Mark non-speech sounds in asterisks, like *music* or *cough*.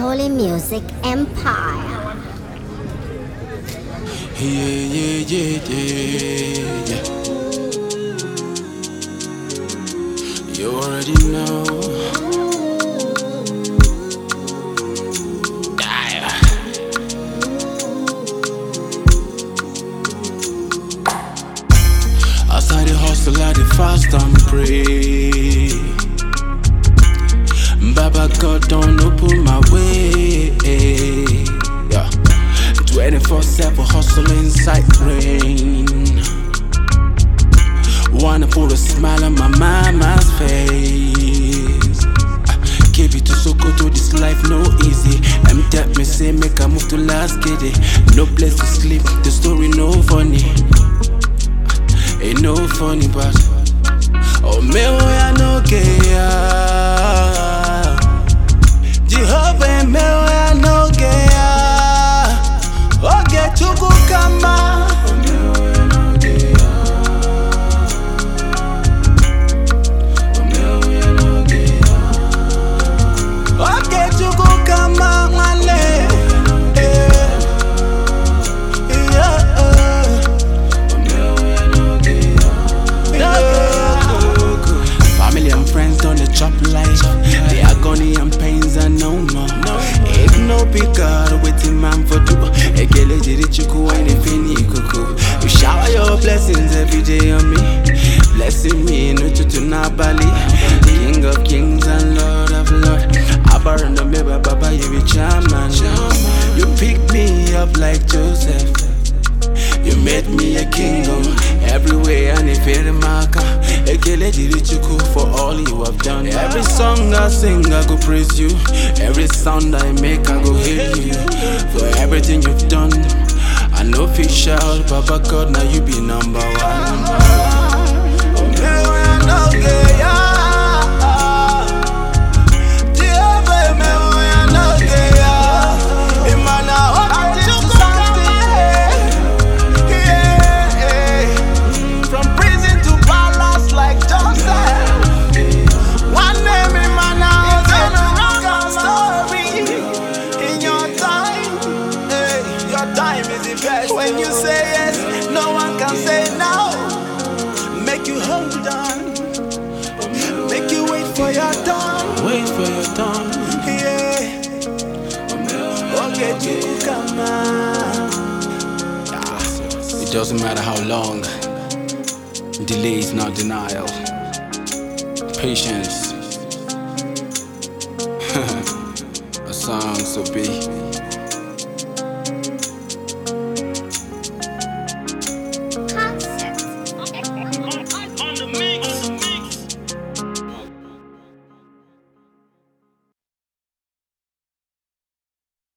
Holy Music Empire. Yeah, yeah, yeah, yeah, yeah. You already know. Yeah. Dey hustle, I dey fast and pray. Baba God don't open my way. Yeah. 24 7 hustle inside rain. Wanna put a smile on my mama's face. Ah, Keep it to Sokoto, this life no easy. Them tell me say make I move to Lagos city. No place to sleep, the story no funny. Ain't no funny, but oh me I no care. Out wetin man for do. Ekele jiri chukwu anything ikuku. You shower your blessings every day on me. Blessing me n'ụtụtụ n'abalị. King of kings and Lord of lords. Abara na meba baba you be chairman. You pick me up like Joseph. You made me a king oh, everywhere and if it maka Ekele diri chukwu for you have done. Every song I sing I go praise you. Every sound I make I go hail you. For everything you've done I know fit shout Papa God now you be number one is best. When you say yes, no one can say no. Make you hold on, make you wait for your turn. Wait for your turn, yeah. Okay, you come on. It doesn't matter how long. Delay is not denial. Patience. *laughs* A song so be.